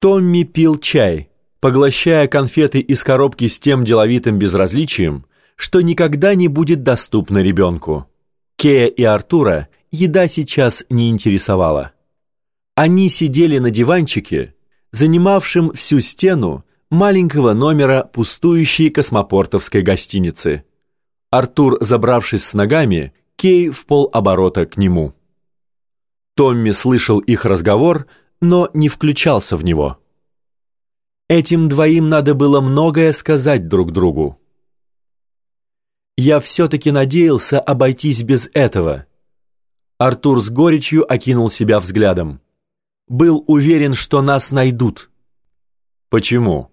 Томми пил чай, поглощая конфеты из коробки с тем деловитым безразличием, что никогда не будет доступно ребенку. Кея и Артура еда сейчас не интересовала. Они сидели на диванчике, занимавшем всю стену маленького номера пустующей космопортовской гостиницы. Артур, забравшись с ногами, Кей в полоборота к нему. Томми слышал их разговор, но не включался в него. Этим двоим надо было многое сказать друг другу. «Я все-таки надеялся обойтись без этого». Артур с горечью окинул себя взглядом. «Был уверен, что нас найдут». «Почему?»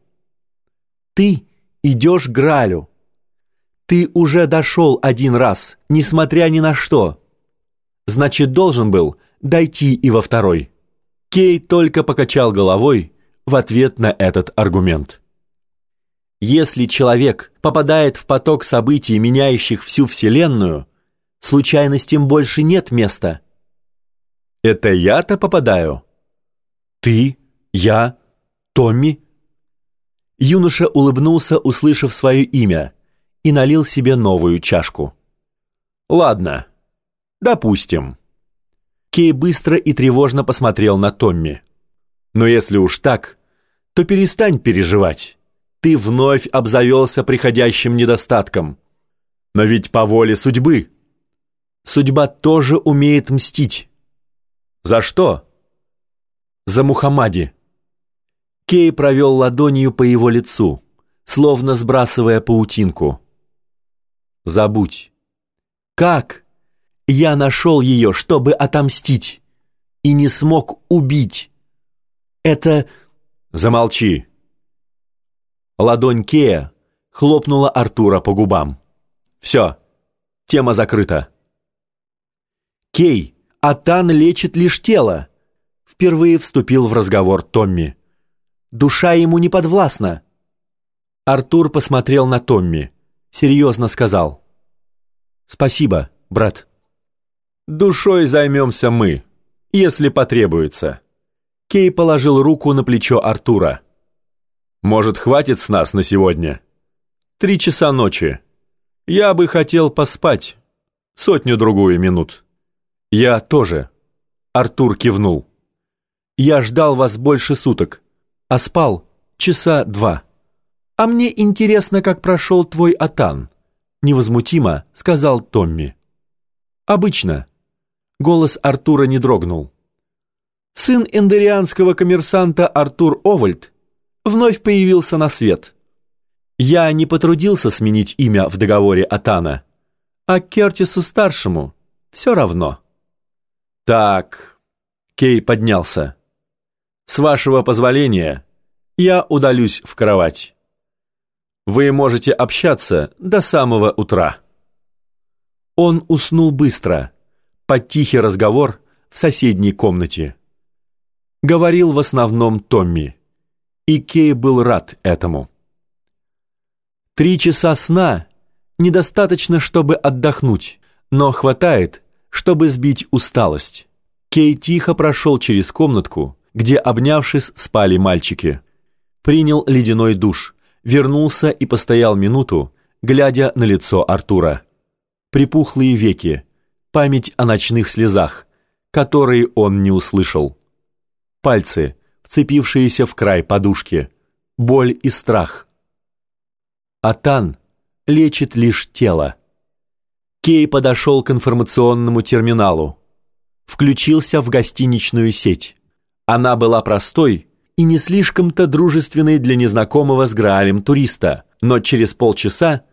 «Ты идешь к Гралю. Ты уже дошел один раз, несмотря ни на что. Значит, должен был дойти и во второй». Кей только покачал головой в ответ на этот аргумент. Если человек попадает в поток событий, меняющих всю Вселенную, случайностям больше нет места. Это я-то попадаю? Ты? Я? Томми? Юноша улыбнулся, услышав свое имя, и налил себе новую чашку. Ладно, допустим. Кей быстро и тревожно посмотрел на Томми. Но если уж так, то перестань переживать. Ты вновь обзавелся приходящим недостатком. Но ведь по воле судьбы. Судьба тоже умеет мстить. За что? За Мухаммади. Кей провел ладонью по его лицу, словно сбрасывая паутинку. Забудь. Как? Я нашел ее, чтобы отомстить, и не смог убить. Это... Замолчи. Ладонь Кея хлопнула Артура по губам. Все, тема закрыта. Кей, Атан лечит лишь тело. Впервые вступил в разговор Томми. Душа ему не подвластна. Артур посмотрел на Томми, серьезно сказал. Спасибо, брат. Душой займемся мы, если потребуется. Кей положил руку на плечо Артура. Может, хватит с нас на сегодня? Три часа ночи. Я бы хотел поспать. Сотню-другую минут. Я тоже. Артур кивнул. Я ждал вас больше суток, а спал часа два. А мне интересно, как прошел твой атан. Невозмутимо сказал Томми. Обычно. Голос Артура не дрогнул. Сын эндерианского коммерсанта Артур Овальд вновь появился на свет. Я не потрудился сменить имя в договоре Атана, а Кертису-старшему все равно. Так, Кей поднялся. С вашего позволения, я удалюсь в кровать. Вы можете общаться до самого утра. Он уснул быстро, под тихий разговор в соседней комнате. Говорил в основном Томми, и Кей был рад этому. Три часа сна недостаточно, чтобы отдохнуть, но хватает, чтобы сбить усталость. Кей тихо прошел через комнатку, где, обнявшись, спали мальчики. Принял ледяной душ, вернулся и постоял минуту, глядя на лицо Артура. Припухлые веки, память о ночных слезах, которые он не услышал. Пальцы, вцепившиеся в край подушки, боль и страх. Атан лечит лишь тело. Кей подошел к информационному терминалу. Включился в гостиничную сеть. Она была простой и не слишком-то дружественной для незнакомого с Граалем туриста, но через полчаса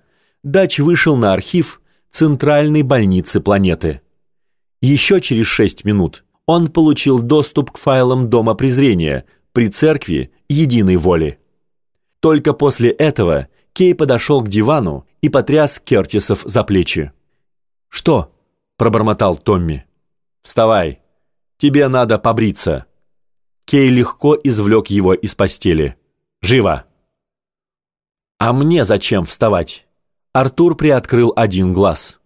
Дач вышел на архив центральной больницы планеты. Еще через шесть минут он получил доступ к файлам Дома презрения при церкви Единой Воли. Только после этого Кей подошел к дивану и потряс Кертисов за плечи. «Что?» – пробормотал Томми. «Вставай, тебе надо побриться». Кей легко извлек его из постели. «Живо!» «А мне зачем вставать?» Артур приоткрыл один глаз.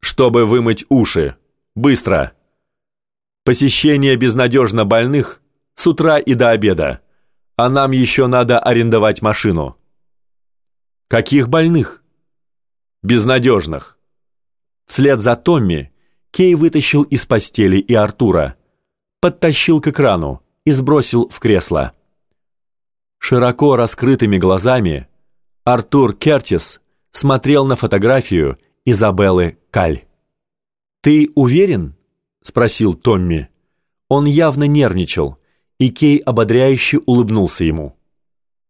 «Чтобы вымыть уши. Быстро!» Посещение безнадежно больных С утра и до обеда. А нам еще надо арендовать машину». «Каких больных?» «Безнадежных». Вслед за Томми Кей вытащил из постели и Артура, подтащил к экрану и сбросил в кресло. Широко раскрытыми глазами Артур Кертис смотрел на фотографию Изабеллы Каль. «Ты уверен?» — спросил Томми. Он явно нервничал, и Кей ободряюще улыбнулся ему.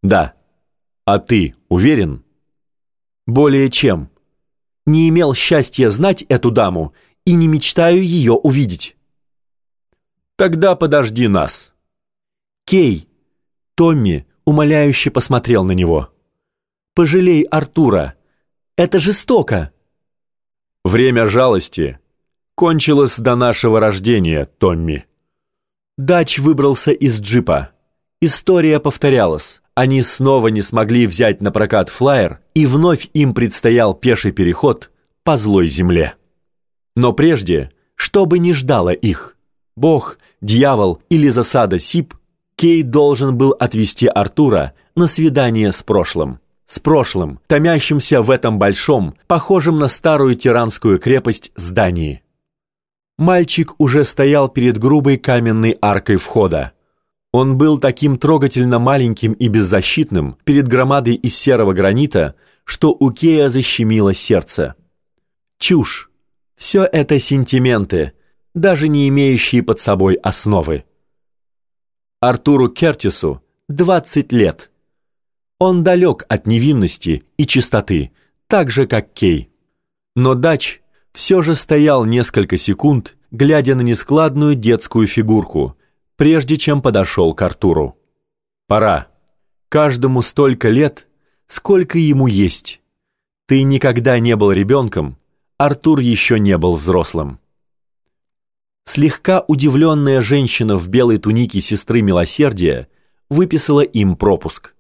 «Да. А ты уверен?» «Более чем. Не имел счастья знать эту даму и не мечтаю ее увидеть». «Тогда подожди нас». «Кей!» Томми умоляюще посмотрел на него. «Пожалей Артура. Это жестоко». «Время жалости кончилось до нашего рождения, Томми». Дач выбрался из джипа. История повторялась. Они снова не смогли взять на прокат флайер, и вновь им предстоял пеший переход по злой земле. Но прежде, что бы ни ждало их, Бог, дьявол или засада Сип, Кей должен был отвезти Артура на свидание с прошлым. С прошлым, томящимся в этом большом, похожем на старую тиранскую крепость здании. Мальчик уже стоял перед грубой каменной аркой входа. Он был таким трогательно маленьким и беззащитным перед громадой из серого гранита, что у Кея защемило сердце. Чушь. Все это сентименты, даже не имеющие под собой основы. Артуру Кертису 20 лет. Он далек от невинности и чистоты, так же, как Кей. Но Дач все же стоял несколько секунд, глядя на нескладную детскую фигурку, прежде чем подошел к Артуру. «Пора. Каждому столько лет, сколько ему есть. Ты никогда не был ребенком, Артур еще не был взрослым». Слегка удивленная женщина в белой тунике сестры Милосердия выписала им пропуск.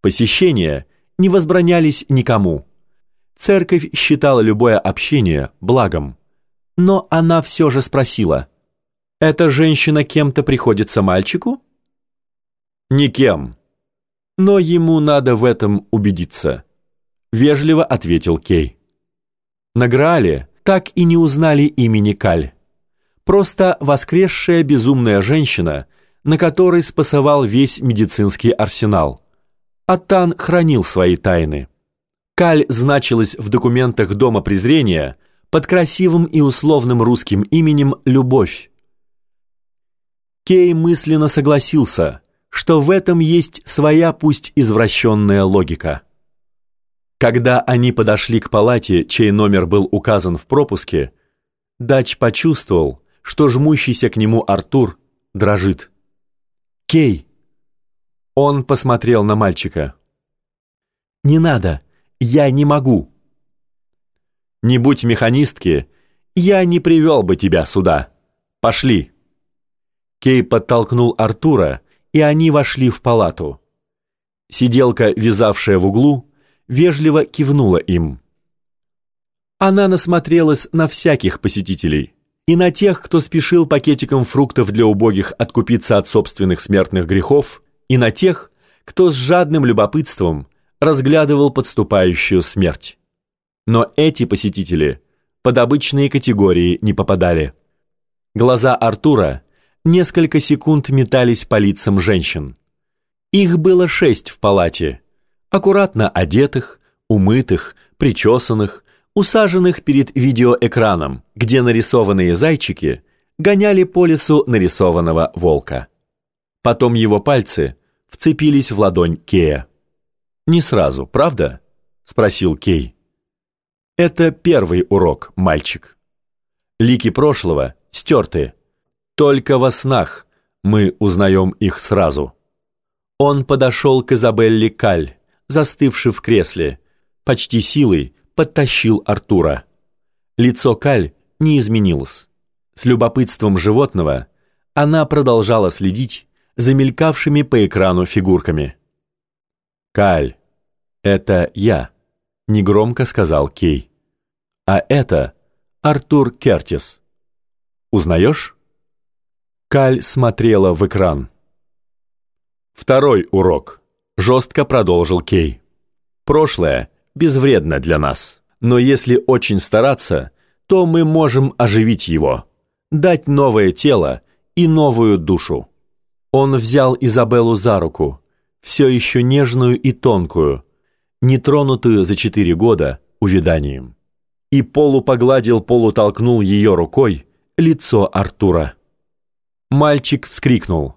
Посещения не возбранялись никому. Церковь считала любое общение благом. Но она все же спросила, «Эта женщина кем-то приходится мальчику?» «Никем. Но ему надо в этом убедиться», — вежливо ответил Кей. На Граале так и не узнали имени Каль просто воскресшая безумная женщина, на которой спасовал весь медицинский арсенал. Атан хранил свои тайны. Каль значилась в документах Дома презрения под красивым и условным русским именем «Любовь». Кей мысленно согласился, что в этом есть своя пусть извращенная логика. Когда они подошли к палате, чей номер был указан в пропуске, Дач почувствовал, что жмущийся к нему Артур дрожит. «Кей!» Он посмотрел на мальчика. «Не надо, я не могу». «Не будь механистки, я не привел бы тебя сюда. Пошли». Кей подтолкнул Артура, и они вошли в палату. Сиделка, вязавшая в углу, вежливо кивнула им. Она насмотрелась на всяких посетителей и на тех, кто спешил пакетиком фруктов для убогих откупиться от собственных смертных грехов, и на тех, кто с жадным любопытством разглядывал подступающую смерть. Но эти посетители под обычные категории не попадали. Глаза Артура несколько секунд метались по лицам женщин. Их было шесть в палате, аккуратно одетых, умытых, причесанных, усаженных перед видеоэкраном, где нарисованные зайчики гоняли по лесу нарисованного волка. Потом его пальцы вцепились в ладонь Кея. «Не сразу, правда?» — спросил Кей. «Это первый урок, мальчик. Лики прошлого стерты. Только во снах мы узнаем их сразу». Он подошел к Изабелле Каль, застывшей в кресле, почти силой, подтащил Артура. Лицо Каль не изменилось. С любопытством животного она продолжала следить за мелькавшими по экрану фигурками. «Каль, это я», — негромко сказал Кей. «А это Артур Кертис. Узнаешь?» Каль смотрела в экран. Второй урок. Жестко продолжил Кей. Прошлое безвредно для нас, но если очень стараться, то мы можем оживить его, дать новое тело и новую душу. Он взял Изабеллу за руку, все еще нежную и тонкую, нетронутую за четыре года увяданием, и полупогладил, полутолкнул ее рукой лицо Артура. Мальчик вскрикнул.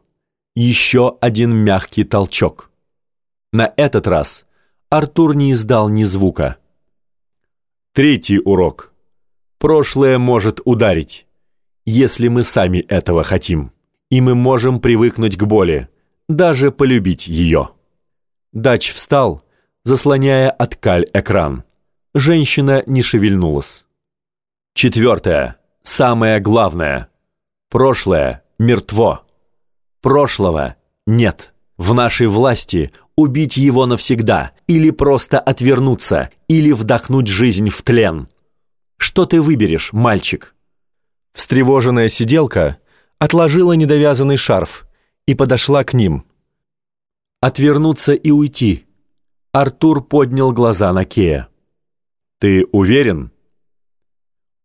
Еще один мягкий толчок. На этот раз Артур не издал ни звука. Третий урок. Прошлое может ударить, если мы сами этого хотим, и мы можем привыкнуть к боли, даже полюбить ее. Дач встал, заслоняя от каль экран. Женщина не шевельнулась. Четвертое, самое главное. Прошлое мертво. Прошлого нет. В нашей власти убить его навсегда, или просто отвернуться, или вдохнуть жизнь в тлен. Что ты выберешь, мальчик? Встревоженная сиделка отложила недовязанный шарф и подошла к ним. Отвернуться и уйти. Артур поднял глаза на Кея. Ты уверен?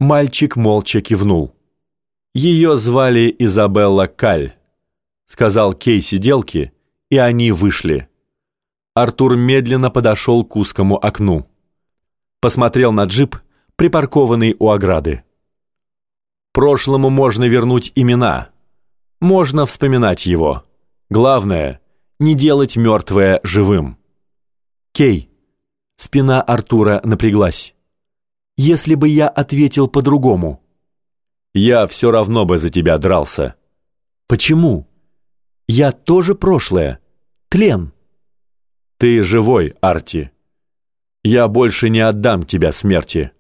Мальчик молча кивнул. Ее звали Изабелла Каль сказал Кей сиделке, и они вышли. Артур медленно подошел к узкому окну. Посмотрел на джип, припаркованный у ограды. Прошлому можно вернуть имена. Можно вспоминать его. Главное — не делать мертвое живым. Кей. Спина Артура напряглась. Если бы я ответил по-другому. Я все равно бы за тебя дрался. Почему? Я тоже прошлое. Тлен. Ты живой, Арти. Я больше не отдам тебя смерти.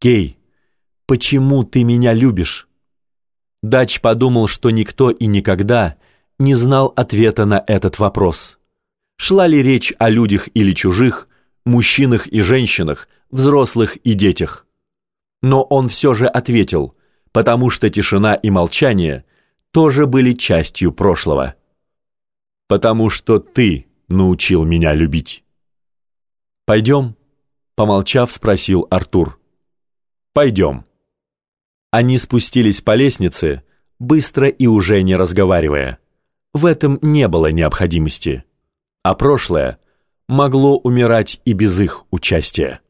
Кей, почему ты меня любишь? Дач подумал, что никто и никогда не знал ответа на этот вопрос. Шла ли речь о людях или чужих, мужчинах и женщинах, взрослых и детях? Но он все же ответил, потому что тишина и молчание тоже были частью прошлого. Потому что ты научил меня любить. Пойдем, помолчав, спросил Артур. Пойдем. Они спустились по лестнице, быстро и уже не разговаривая. В этом не было необходимости. А прошлое могло умирать и без их участия.